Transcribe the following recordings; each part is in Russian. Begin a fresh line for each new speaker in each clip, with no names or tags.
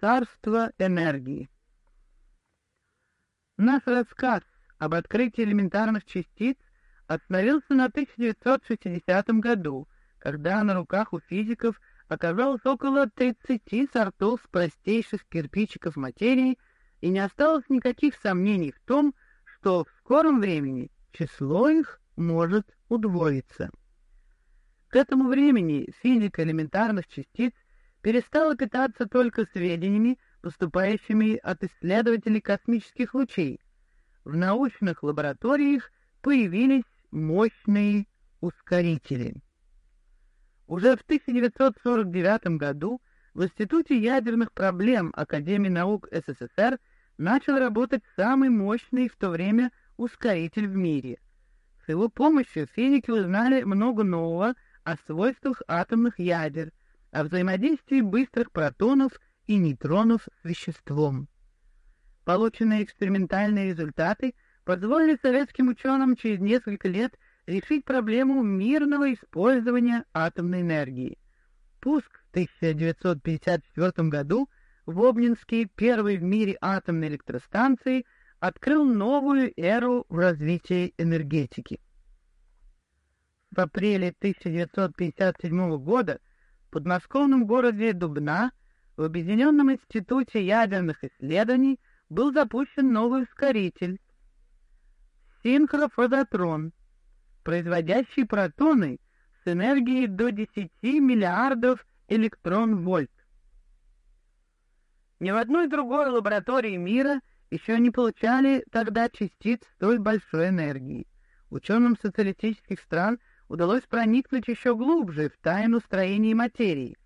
царство энергии. Наш рассказ об открытии элементарных частиц остановился на 1960 году, когда на руках у физиков оказалось около 30 сортов простейших кирпичиков материи, и не осталось никаких сомнений в том, что в скором времени число их может удвоиться. К этому времени физика элементарных частиц перестала питаться только сведениями, поступающими от исследователей космических лучей. В научных лабораториях появились мощные ускорители. Уже в 1949 году в Институте ядерных проблем Академии наук СССР начал работать самый мощный в то время ускоритель в мире. С его помощью физики узнали много нового о свойствах атомных ядер, о взаимодействии быстрых протонов и нейтронов с веществом. Полученные экспериментальные результаты позволили советским ученым через несколько лет решить проблему мирного использования атомной энергии. Пуск в 1954 году в Обнинске первой в мире атомной электростанции открыл новую эру в развитии энергетики. В апреле 1957 года подмосковном городе Дубна в Объединенном институте ядерных исследований был запущен новый ускоритель синхрофазотрон, производящий протоны с энергией до 10 миллиардов электрон-вольт. Ни в одной другой лаборатории мира еще не получали тогда частиц столь большой энергии. Ученым социалистических стран удалось проникнуть еще глубже в тайну строения материи.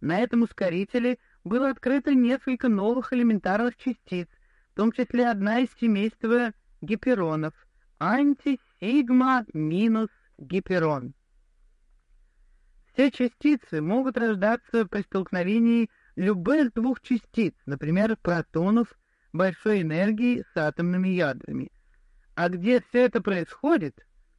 На этом ускорителе было открыто несколько новых элементарных частиц, в том числе одна из семейства гиперонов — антисигма минус гиперон. Все частицы могут рождаться при столкновении любых двух частиц, например, протонов большой энергии с атомными ядрами. А где все это происходит,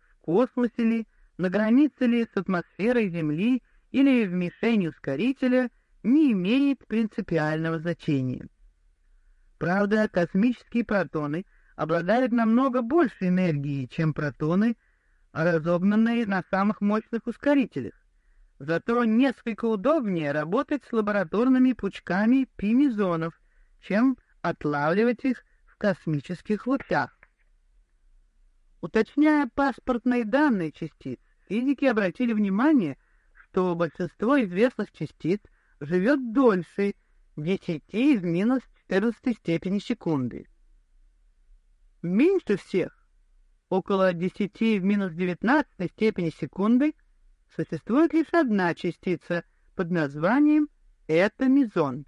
в космосе ли, на границе ли с атмосферой Земли или в мишени ускорителя, не имеет принципиального значения. Правда, космические протоны обладают намного большей энергией, чем протоны, разогнанные на самых мощных ускорителях. Зато несколько удобнее работать с лабораторными пучками пимизонов, чем отлавливать их в космических лучах. Уточняя паспортные данные частиц, физики обратили внимание, что большинство известных частиц живет дольше 10 в минус 14 степени секунды. Меньше всех, около 10 в минус 19 степени секунды, существует лишь одна частица под названием этомизон.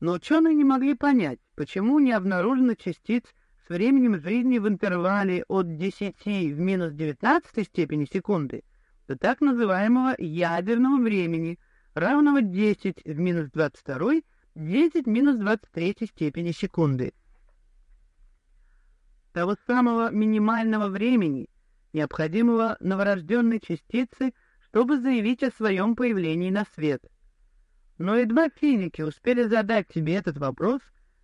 Но ученые не могли понять, почему не обнаружено частиц с временем жизни в интервале от 10 в минус 19 степени секунды до так называемого ядерного времени, равного 10 в минус 22, 10 в минус 23 степени секунды. Того самого минимального времени, необходимого новорожденной частице, чтобы заявить о своем появлении на свет. Но едва физики успели задать себе этот вопрос,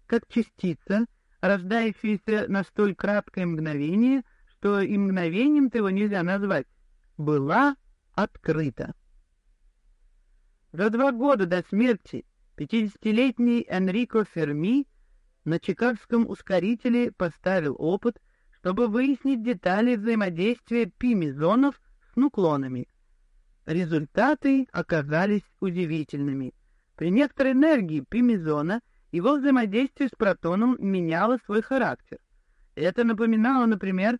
как частица — рождающаяся на столь краткое мгновение, что и мгновением-то его нельзя назвать, была открыта. За два года до смерти пятидесятилетний Энрико Ферми на Чикагском ускорителе поставил опыт, чтобы выяснить детали взаимодействия пимизонов с нуклонами. Результаты оказались удивительными. При некоторой энергии пимизона его взаимодействие с протоном меняло свой характер. Это напоминало, например,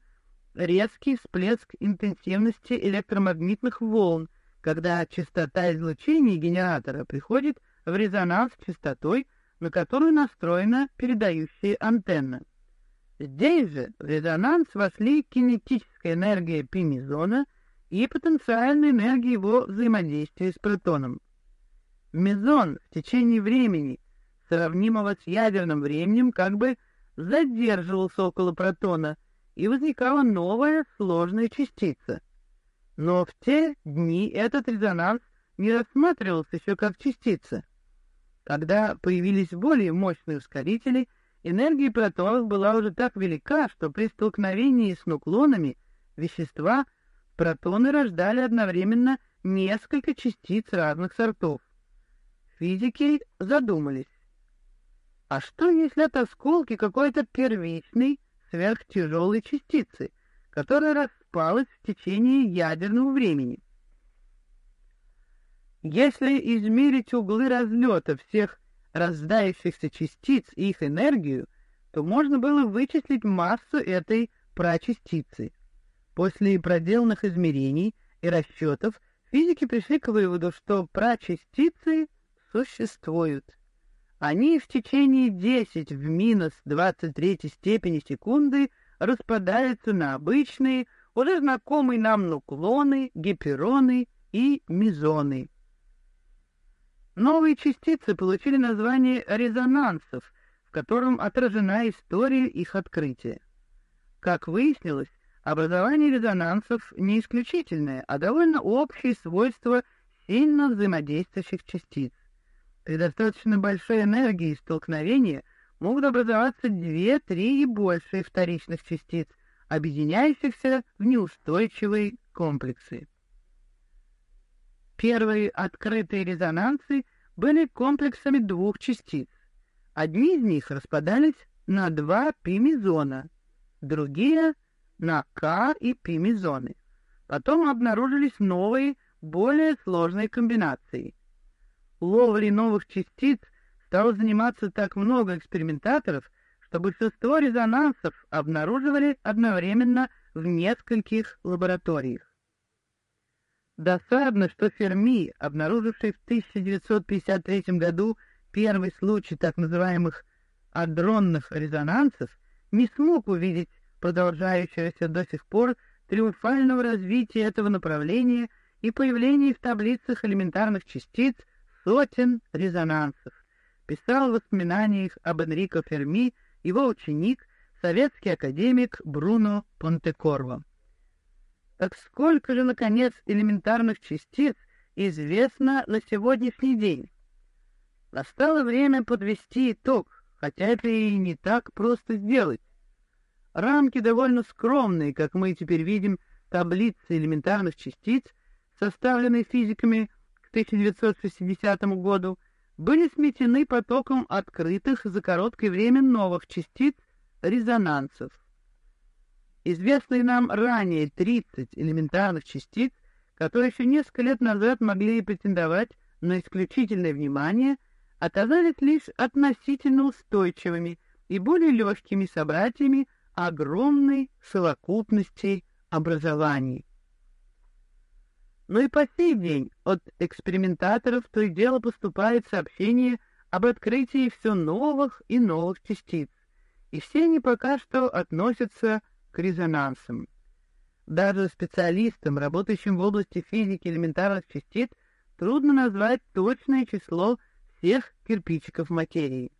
резкий всплеск интенсивности электромагнитных волн, когда частота излучения генератора приходит в резонанс с частотой, на которую настроена передающая антенна. Здесь же в резонанс вошли кинетическая энергия пимизона и потенциальная энергия его взаимодействия с протоном. Мезон в течение времени сравнимого с ядерным временем, как бы задерживался около протона, и возникала новая сложная частица. Но в те дни этот резонанс не рассматривался еще как частица. Когда появились более мощные ускорители, энергия протонов была уже так велика, что при столкновении с нуклонами вещества протоны рождали одновременно несколько частиц разных сортов. Физики задумались, а что если это осколки какой-то первичной сверхтяжелой частицы, которая распалась в течение ядерного времени? Если измерить углы разлета всех раздающихся частиц и их энергию, то можно было вычислить массу этой прачастицы. После проделанных измерений и расчетов физики пришли к выводу, что прачастицы существуют. Они в течение 10 в минус 23 степени секунды распадаются на обычные, уже знакомые нам нуклоны, гипероны и мезоны. Новые частицы получили название резонансов, в котором отражена история их открытия. Как выяснилось, образование резонансов не исключительное, а довольно общее свойство сильно взаимодействующих частиц. При достаточно большой энергии столкновения могут образоваться две, три и больше вторичных частиц, объединяющихся в неустойчивые комплексы. Первые открытые резонансы были комплексами двух частиц. Одни из них распадались на два пимезона, другие — на К и пимезоны. Потом обнаружились новые, более сложные комбинации. Ловлей новых частиц стало заниматься так много экспериментаторов, что большинство резонансов обнаруживали одновременно в нескольких лабораториях. Досадно, что Ферми, обнаруживший в 1953 году первый случай так называемых адронных резонансов, не смог увидеть продолжающегося до сих пор триумфального развития этого направления и появления в таблицах элементарных частиц сотен резонансов. Писал в воспоминаниях об Энрико Ферми его ученик, советский академик Бруно Понтекорво. Так сколько же, наконец, элементарных частиц известно на сегодняшний день? Настало время подвести итог, хотя это и не так просто сделать. Рамки довольно скромные, как мы теперь видим, таблицы элементарных частиц, составленные физиками 1960 году, были сметены потоком открытых за короткое время новых частиц резонансов. Известные нам ранее 30 элементарных частиц, которые еще несколько лет назад могли претендовать на исключительное внимание, оказались лишь относительно устойчивыми и более легкими собратьями огромной совокупности образований. Но и по сей день от экспериментаторов то и дело поступает сообщение об открытии все новых и новых частиц, и все они пока что относятся к резонансам. Даже специалистам, работающим в области физики элементарных частиц, трудно назвать точное число всех кирпичиков материи.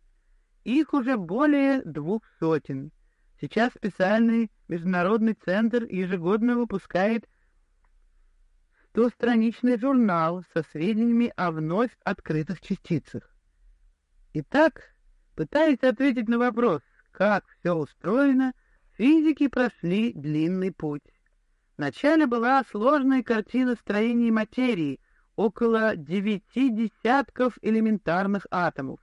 Их уже более двух сотен. Сейчас специальный международный центр ежегодно выпускает стостраничный журнал со сведениями о вновь открытых частицах. Итак, пытаясь ответить на вопрос, как все устроено, Физики прошли длинный путь. Вначале была сложная картина строения материи, около девяти десятков элементарных атомов.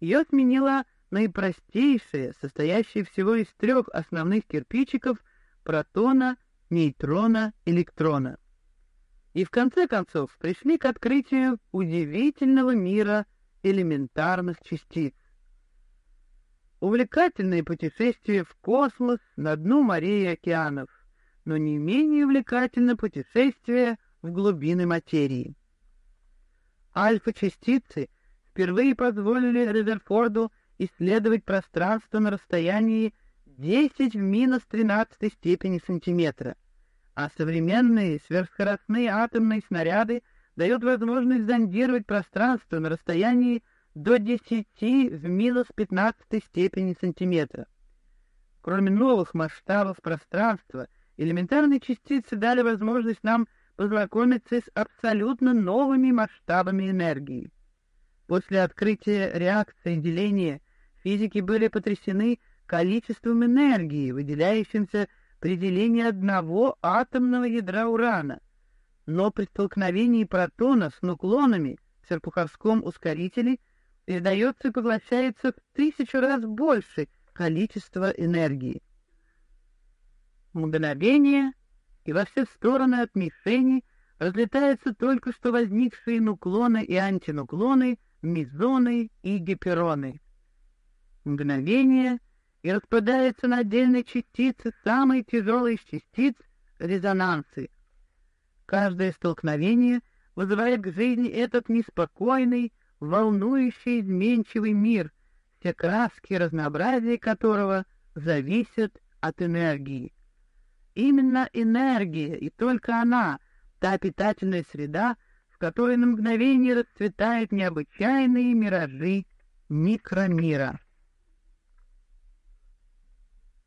Ее сменила наипростейшая, состоящая всего из трех основных кирпичиков протона, нейтрона, электрона. И в конце концов пришли к открытию удивительного мира элементарных частиц. Увлекательное путешествие в космос на дну морей и океанов, но не менее увлекательно путешествие в глубины материи. Альфа-частицы впервые позволили Резерфорду исследовать пространство на расстоянии 10 в минус 13 степени сантиметра, а современные сверхскоростные атомные снаряды дают возможность зондировать пространство на расстоянии до 10 в минус 15 степени сантиметра. Кроме новых масштабов пространства, элементарные частицы дали возможность нам познакомиться с абсолютно новыми масштабами энергии. После открытия реакции деления физики были потрясены количеством энергии, выделяющимся при делении одного атомного ядра урана. Но при столкновении протона с нуклонами в серпуховском ускорителе передается и поглощается в тысячу раз больше количества энергии. Мгновение, и во все стороны от мишени разлетаются только что возникшие нуклоны и антинуклоны, мезоны и гипероны. Мгновение, и распадается на отдельные частицы самые тяжелые из частиц — резонансы. Каждое столкновение вызывает к жизни этот неспокойный, волнующий, изменчивый мир, все краски и разнообразие которого зависят от энергии. Именно энергия, и только она, та питательная среда, в которой на мгновение расцветают необычайные миражи микромира.